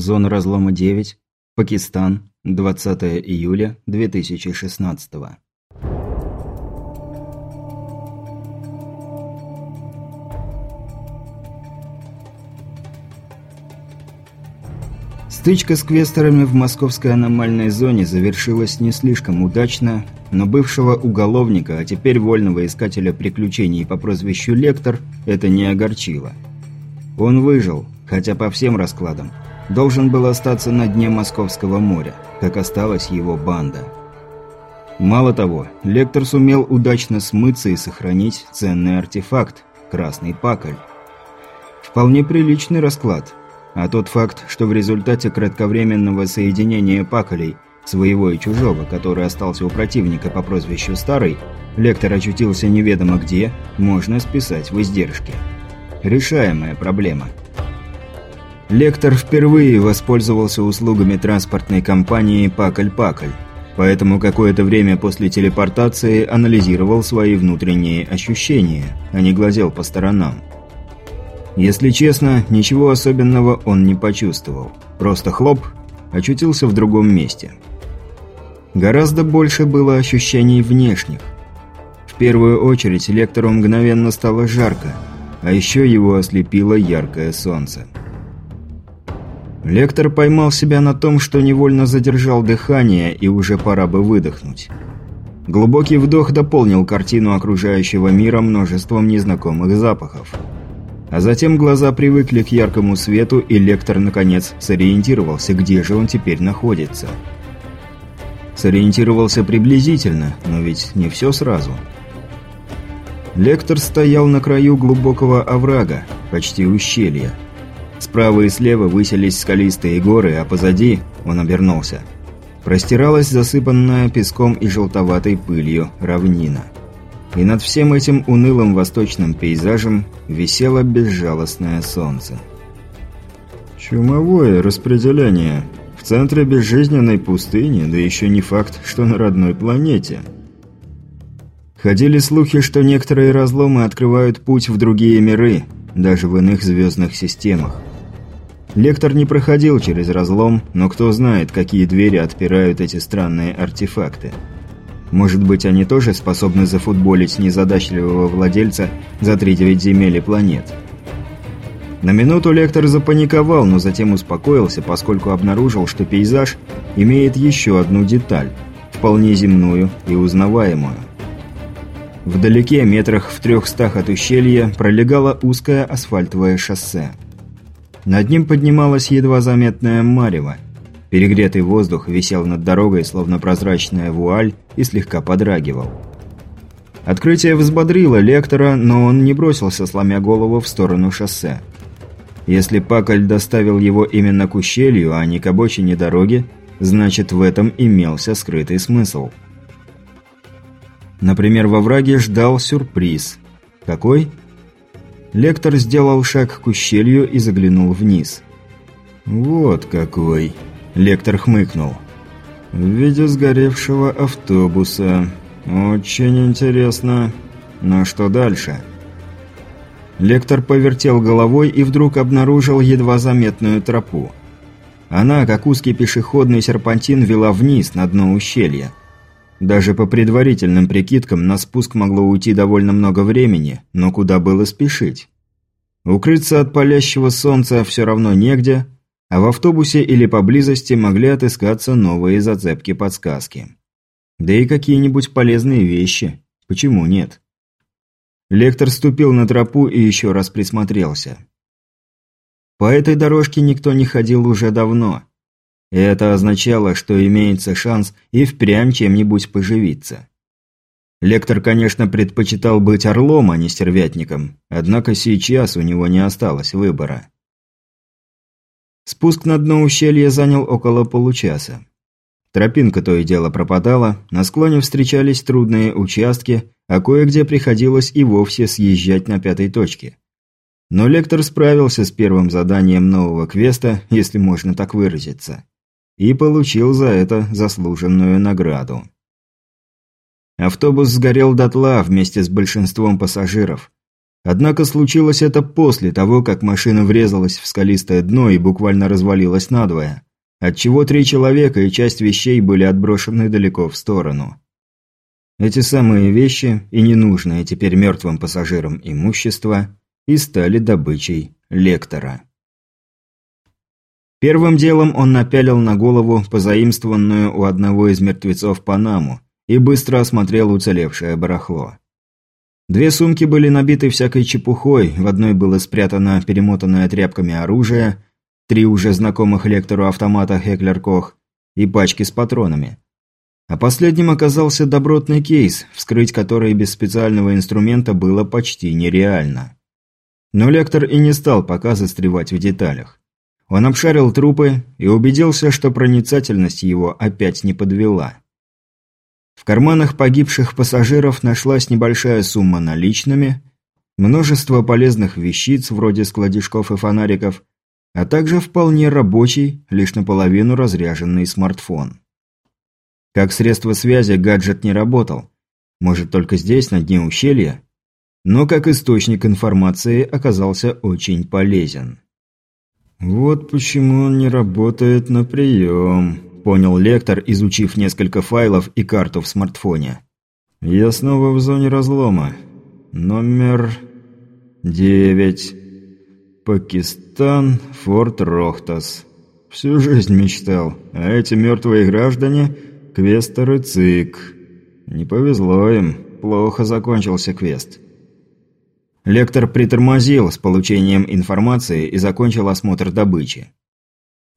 Зона разлома 9. Пакистан. 20 июля 2016 Стычка с квестерами в московской аномальной зоне завершилась не слишком удачно, но бывшего уголовника, а теперь вольного искателя приключений по прозвищу Лектор, это не огорчило. Он выжил, хотя по всем раскладам, должен был остаться на дне Московского моря, как осталась его банда. Мало того, Лектор сумел удачно смыться и сохранить ценный артефакт – красный пакль. Вполне приличный расклад. А тот факт, что в результате кратковременного соединения паколей – своего и чужого, который остался у противника по прозвищу Старый, Лектор очутился неведомо где, можно списать в издержки. Решаемая проблема – Лектор впервые воспользовался услугами транспортной компании «Пакль-Пакль», поэтому какое-то время после телепортации анализировал свои внутренние ощущения, а не глазел по сторонам. Если честно, ничего особенного он не почувствовал. Просто хлоп, очутился в другом месте. Гораздо больше было ощущений внешних. В первую очередь лектору мгновенно стало жарко, а еще его ослепило яркое солнце. Лектор поймал себя на том, что невольно задержал дыхание и уже пора бы выдохнуть. Глубокий вдох дополнил картину окружающего мира множеством незнакомых запахов. А затем глаза привыкли к яркому свету, и лектор, наконец, сориентировался, где же он теперь находится. Сориентировался приблизительно, но ведь не все сразу. Лектор стоял на краю глубокого оврага, почти ущелья. Справа и слева высились скалистые горы, а позади, он обернулся, простиралась засыпанная песком и желтоватой пылью равнина. И над всем этим унылым восточным пейзажем висело безжалостное солнце. Чумовое распределение. В центре безжизненной пустыни, да еще не факт, что на родной планете. Ходили слухи, что некоторые разломы открывают путь в другие миры, даже в иных звездных системах. Лектор не проходил через разлом, но кто знает, какие двери отпирают эти странные артефакты. Может быть, они тоже способны зафутболить незадачливого владельца за три девять земель и планет. На минуту Лектор запаниковал, но затем успокоился, поскольку обнаружил, что пейзаж имеет еще одну деталь, вполне земную и узнаваемую. Вдалеке, метрах в трехстах от ущелья, пролегало узкое асфальтовое шоссе – над ним поднималась едва заметная марево. Перегретый воздух висел над дорогой, словно прозрачная вуаль, и слегка подрагивал. Открытие взбодрило лектора, но он не бросился, сломя голову в сторону шоссе. Если Пакаль доставил его именно к ущелью, а не к обочине дороги, значит в этом имелся скрытый смысл. Например, во враге ждал сюрприз. Какой? Лектор сделал шаг к ущелью и заглянул вниз. «Вот какой!» Лектор хмыкнул. «В виде сгоревшего автобуса. Очень интересно. Но что дальше?» Лектор повертел головой и вдруг обнаружил едва заметную тропу. Она, как узкий пешеходный серпантин, вела вниз, на дно ущелья. Даже по предварительным прикидкам на спуск могло уйти довольно много времени, но куда было спешить? Укрыться от палящего солнца все равно негде, а в автобусе или поблизости могли отыскаться новые зацепки-подсказки. Да и какие-нибудь полезные вещи. Почему нет? Лектор ступил на тропу и еще раз присмотрелся. По этой дорожке никто не ходил уже давно – это означало, что имеется шанс и впрямь чем-нибудь поживиться. Лектор, конечно, предпочитал быть орлом, а не стервятником, однако сейчас у него не осталось выбора. Спуск на дно ущелья занял около получаса. Тропинка то и дело пропадала, на склоне встречались трудные участки, а кое-где приходилось и вовсе съезжать на пятой точке. Но лектор справился с первым заданием нового квеста, если можно так выразиться и получил за это заслуженную награду. Автобус сгорел дотла вместе с большинством пассажиров. Однако случилось это после того, как машина врезалась в скалистое дно и буквально развалилась надвое, отчего три человека и часть вещей были отброшены далеко в сторону. Эти самые вещи и ненужные теперь мертвым пассажирам имущество и стали добычей лектора. Первым делом он напялил на голову позаимствованную у одного из мертвецов Панаму и быстро осмотрел уцелевшее барахло. Две сумки были набиты всякой чепухой, в одной было спрятано перемотанное тряпками оружие, три уже знакомых лектору автомата Хеклер Кох и пачки с патронами. А последним оказался добротный кейс, вскрыть который без специального инструмента было почти нереально. Но лектор и не стал пока застревать в деталях. Он обшарил трупы и убедился, что проницательность его опять не подвела. В карманах погибших пассажиров нашлась небольшая сумма наличными, множество полезных вещиц вроде складишков и фонариков, а также вполне рабочий, лишь наполовину разряженный смартфон. Как средство связи гаджет не работал, может только здесь, на дне ущелья, но как источник информации оказался очень полезен. «Вот почему он не работает на прием», – понял лектор, изучив несколько файлов и карту в смартфоне. «Я снова в зоне разлома. Номер... девять. Пакистан, Форт Рохтас. Всю жизнь мечтал, а эти мертвые граждане – квесторы ЦИК. Не повезло им, плохо закончился квест». Лектор притормозил с получением информации и закончил осмотр добычи.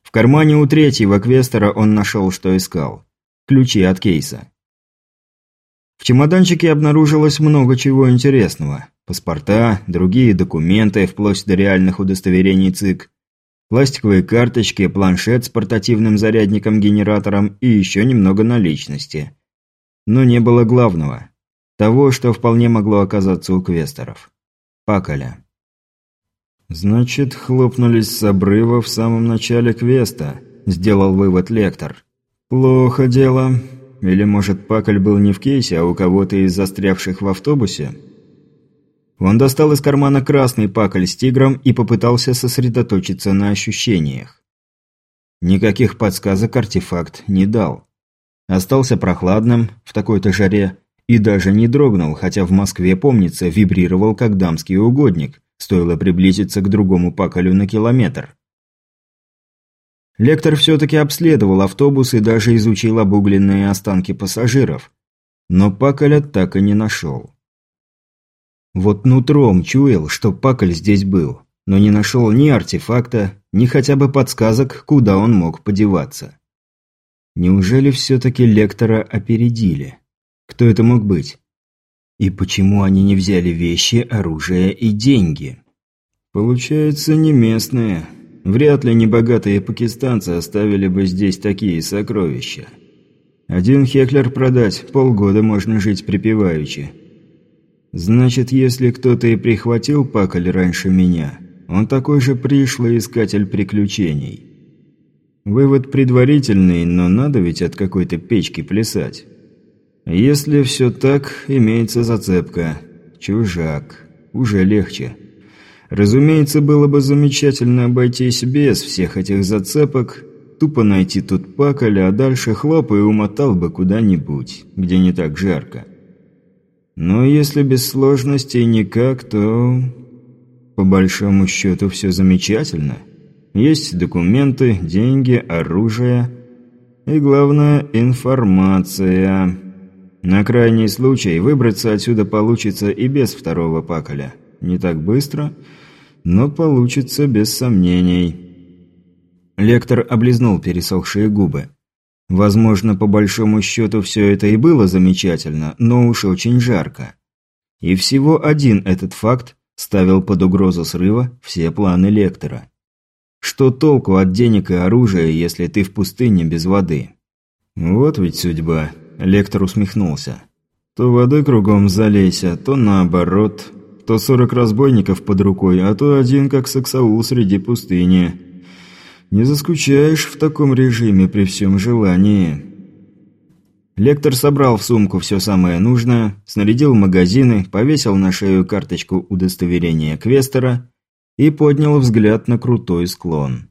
В кармане у третьего квестера он нашел, что искал. Ключи от кейса. В чемоданчике обнаружилось много чего интересного. Паспорта, другие документы, вплоть до реальных удостоверений ЦИК, пластиковые карточки, планшет с портативным зарядником-генератором и еще немного наличности. Но не было главного. Того, что вполне могло оказаться у квесторов. Паколя. «Значит, хлопнулись с обрыва в самом начале квеста», – сделал вывод лектор. «Плохо дело. Или, может, Паколь был не в кейсе, а у кого-то из застрявших в автобусе?» Он достал из кармана красный паколь с тигром и попытался сосредоточиться на ощущениях. Никаких подсказок артефакт не дал. Остался прохладным в такой-то жаре и даже не дрогнул, хотя в Москве, помнится, вибрировал как дамский угодник, стоило приблизиться к другому паколю на километр. Лектор все-таки обследовал автобус и даже изучил обугленные останки пассажиров, но паколя так и не нашел. Вот нутром чуял, что паколь здесь был, но не нашел ни артефакта, ни хотя бы подсказок, куда он мог подеваться. Неужели все-таки лектора опередили? Кто это мог быть? И почему они не взяли вещи, оружие и деньги? Получается, не местные. Вряд ли небогатые пакистанцы оставили бы здесь такие сокровища. Один хеклер продать, полгода можно жить припеваючи. Значит, если кто-то и прихватил паколь раньше меня, он такой же пришлый искатель приключений. Вывод предварительный, но надо ведь от какой-то печки плясать. Если все так, имеется зацепка. Чужак. Уже легче. Разумеется, было бы замечательно обойтись без всех этих зацепок, тупо найти тут паколя, а дальше хлоп и умотал бы куда-нибудь, где не так жарко. Но если без сложностей никак, то... По большому счету все замечательно. Есть документы, деньги, оружие и, главное, информация... На крайний случай выбраться отсюда получится и без второго паколя. Не так быстро, но получится без сомнений. Лектор облизнул пересохшие губы. Возможно, по большому счету все это и было замечательно, но уж очень жарко. И всего один этот факт ставил под угрозу срыва все планы лектора. Что толку от денег и оружия, если ты в пустыне без воды? Вот ведь судьба. Лектор усмехнулся. «То воды кругом залейся, то наоборот. То сорок разбойников под рукой, а то один как саксаул среди пустыни. Не заскучаешь в таком режиме при всем желании». Лектор собрал в сумку все самое нужное, снарядил магазины, повесил на шею карточку удостоверения Квестера и поднял взгляд на крутой склон.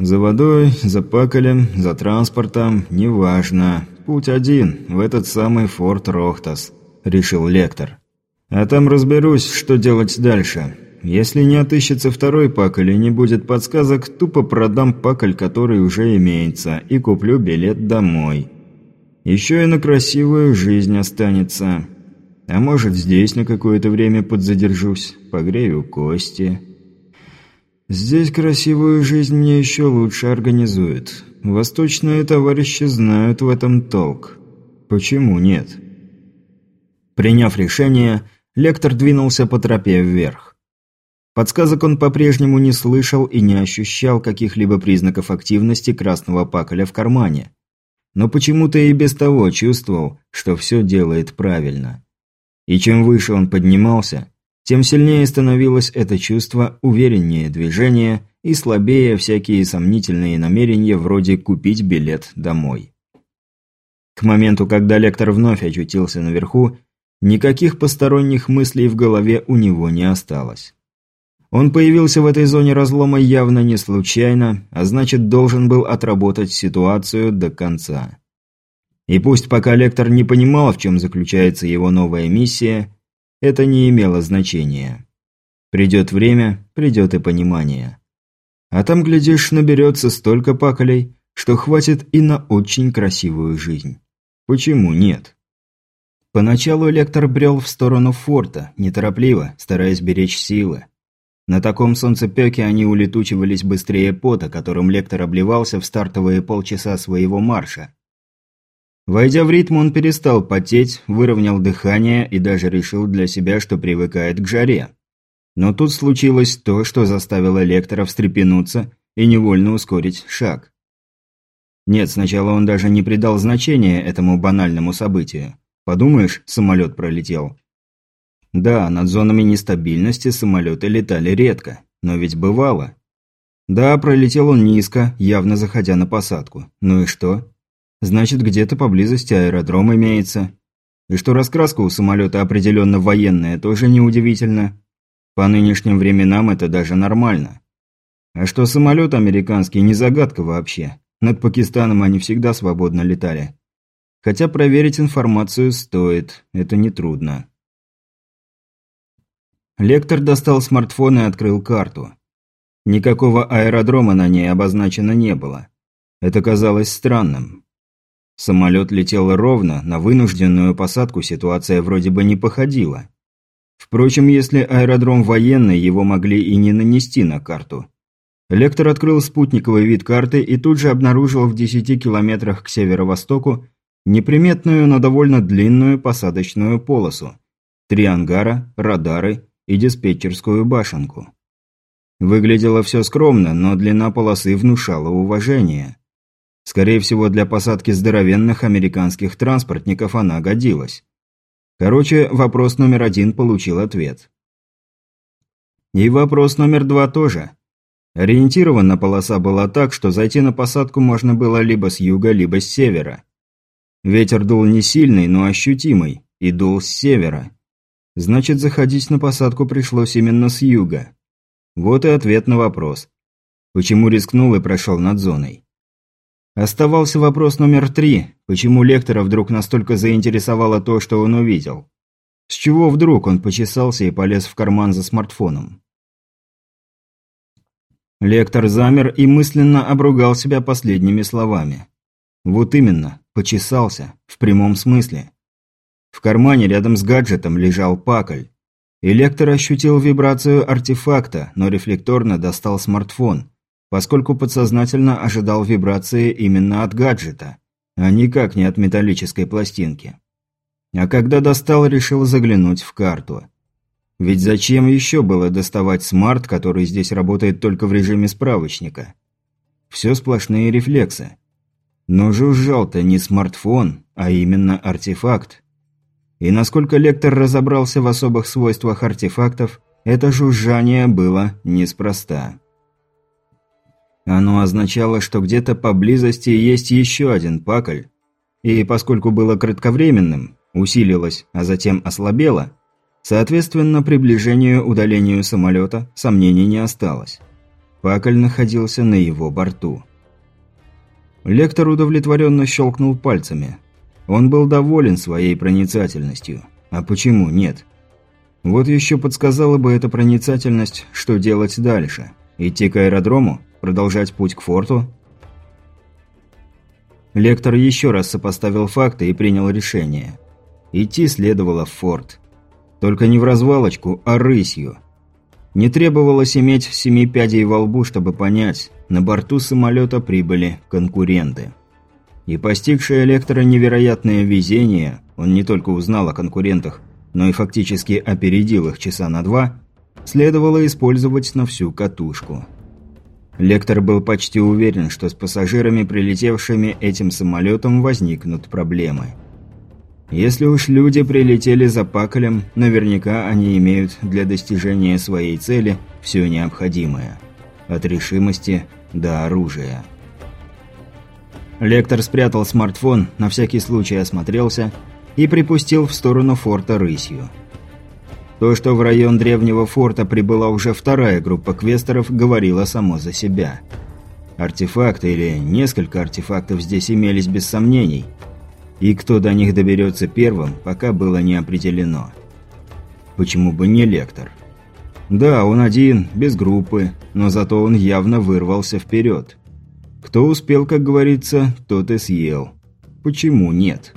За водой, за пакалем, за транспортом, неважно. Путь один, в этот самый форт Рохтас, решил лектор. А там разберусь, что делать дальше. Если не отыщется второй пакаль и не будет подсказок, тупо продам пакаль, который уже имеется, и куплю билет домой. Еще и на красивую жизнь останется. А может, здесь на какое-то время подзадержусь, погрею кости. Здесь красивую жизнь мне еще лучше организуют. Восточные товарищи знают в этом толк. Почему нет? Приняв решение, лектор двинулся по тропе вверх. Подсказок он по-прежнему не слышал и не ощущал каких-либо признаков активности красного паколя в кармане но почему-то и без того чувствовал, что все делает правильно. И чем выше он поднимался, тем сильнее становилось это чувство, увереннее движение и слабее всякие сомнительные намерения вроде купить билет домой. К моменту, когда лектор вновь очутился наверху, никаких посторонних мыслей в голове у него не осталось. Он появился в этой зоне разлома явно не случайно, а значит должен был отработать ситуацию до конца. И пусть пока лектор не понимал, в чем заключается его новая миссия, это не имело значения. Придет время, придет и понимание. А там, глядишь, наберется столько паколей, что хватит и на очень красивую жизнь. Почему нет? Поначалу лектор брел в сторону форта, неторопливо, стараясь беречь силы. На таком солнцепеке они улетучивались быстрее пота, которым лектор обливался в стартовые полчаса своего марша. Войдя в ритм, он перестал потеть, выровнял дыхание и даже решил для себя, что привыкает к жаре. Но тут случилось то, что заставило лектора встрепенуться и невольно ускорить шаг. Нет, сначала он даже не придал значения этому банальному событию. Подумаешь, самолет пролетел. Да, над зонами нестабильности самолеты летали редко, но ведь бывало. Да, пролетел он низко, явно заходя на посадку. Ну и что? Значит, где-то поблизости аэродром имеется. И что раскраска у самолета определенно военная, тоже неудивительно. По нынешним временам это даже нормально. А что самолет американский не загадка вообще. Над Пакистаном они всегда свободно летали. Хотя проверить информацию стоит, это нетрудно. Лектор достал смартфон и открыл карту. Никакого аэродрома на ней обозначено не было. Это казалось странным. Самолет летел ровно, на вынужденную посадку ситуация вроде бы не походила. Впрочем, если аэродром военный, его могли и не нанести на карту. Лектор открыл спутниковый вид карты и тут же обнаружил в 10 километрах к северо-востоку неприметную, но довольно длинную посадочную полосу. Три ангара, радары и диспетчерскую башенку. Выглядело все скромно, но длина полосы внушала уважение. Скорее всего, для посадки здоровенных американских транспортников она годилась. Короче, вопрос номер один получил ответ. И вопрос номер два тоже. Ориентирована полоса была так, что зайти на посадку можно было либо с юга, либо с севера. Ветер дул не сильный, но ощутимый, и дул с севера. Значит, заходить на посадку пришлось именно с юга. Вот и ответ на вопрос. Почему рискнул и прошел над зоной? Оставался вопрос номер три. Почему лектора вдруг настолько заинтересовало то, что он увидел? С чего вдруг он почесался и полез в карман за смартфоном? Лектор замер и мысленно обругал себя последними словами. Вот именно, почесался, в прямом смысле. В кармане рядом с гаджетом лежал пакль. Электор ощутил вибрацию артефакта, но рефлекторно достал смартфон, поскольку подсознательно ожидал вибрации именно от гаджета, а никак не от металлической пластинки. А когда достал, решил заглянуть в карту. Ведь зачем еще было доставать смарт, который здесь работает только в режиме справочника? Все сплошные рефлексы. Но жужжал-то не смартфон, а именно артефакт. И насколько лектор разобрался в особых свойствах артефактов, это жужжание было неспроста. Оно означало, что где-то поблизости есть еще один пакль, и поскольку было кратковременным, усилилось, а затем ослабело, соответственно, приближению удалению самолета сомнений не осталось. Пакль находился на его борту. Лектор удовлетворенно щелкнул пальцами. Он был доволен своей проницательностью. А почему нет? Вот еще подсказала бы эта проницательность, что делать дальше. Идти к аэродрому? Продолжать путь к форту? Лектор еще раз сопоставил факты и принял решение. Идти следовало в форт. Только не в развалочку, а рысью. Не требовалось иметь семи пядей во лбу, чтобы понять, на борту самолета прибыли конкуренты. И постигшее Лектора невероятное везение, он не только узнал о конкурентах, но и фактически опередил их часа на два, следовало использовать на всю катушку. Лектор был почти уверен, что с пассажирами, прилетевшими этим самолетом, возникнут проблемы. Если уж люди прилетели за Паколем, наверняка они имеют для достижения своей цели все необходимое. От решимости до оружия. Лектор спрятал смартфон, на всякий случай осмотрелся и припустил в сторону форта рысью. То, что в район древнего форта прибыла уже вторая группа квестеров, говорило само за себя. Артефакты или несколько артефактов здесь имелись без сомнений. И кто до них доберется первым, пока было не определено. Почему бы не лектор? Да, он один, без группы, но зато он явно вырвался вперед. Кто успел, как говорится, тот и съел. Почему нет?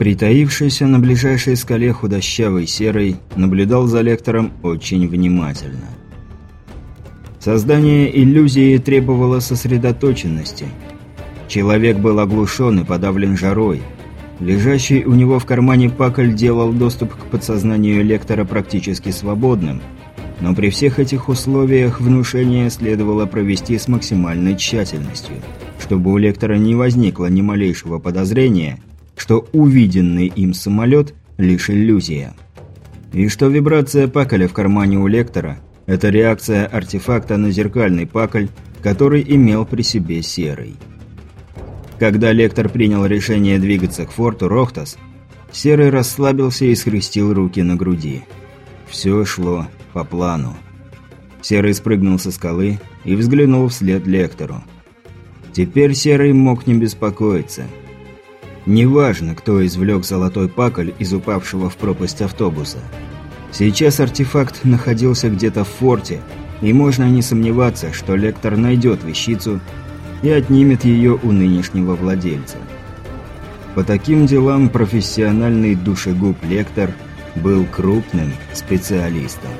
Притаившийся на ближайшей скале худощавый серый наблюдал за лектором очень внимательно. Создание иллюзии требовало сосредоточенности. Человек был оглушен и подавлен жарой. Лежащий у него в кармане пакль делал доступ к подсознанию лектора практически свободным, но при всех этих условиях внушение следовало провести с максимальной тщательностью, чтобы у лектора не возникло ни малейшего подозрения – что увиденный им самолет – лишь иллюзия. И что вибрация паколя в кармане у лектора – это реакция артефакта на зеркальный паколь, который имел при себе серый. Когда лектор принял решение двигаться к форту Рохтас, серый расслабился и скрестил руки на груди. Все шло по плану. Серый спрыгнул со скалы и взглянул вслед лектору. Теперь Серый мог не беспокоиться – Неважно, кто извлек золотой паколь из упавшего в пропасть автобуса. Сейчас артефакт находился где-то в форте, и можно не сомневаться, что лектор найдет вещицу и отнимет ее у нынешнего владельца. По таким делам профессиональный душегуб лектор был крупным специалистом.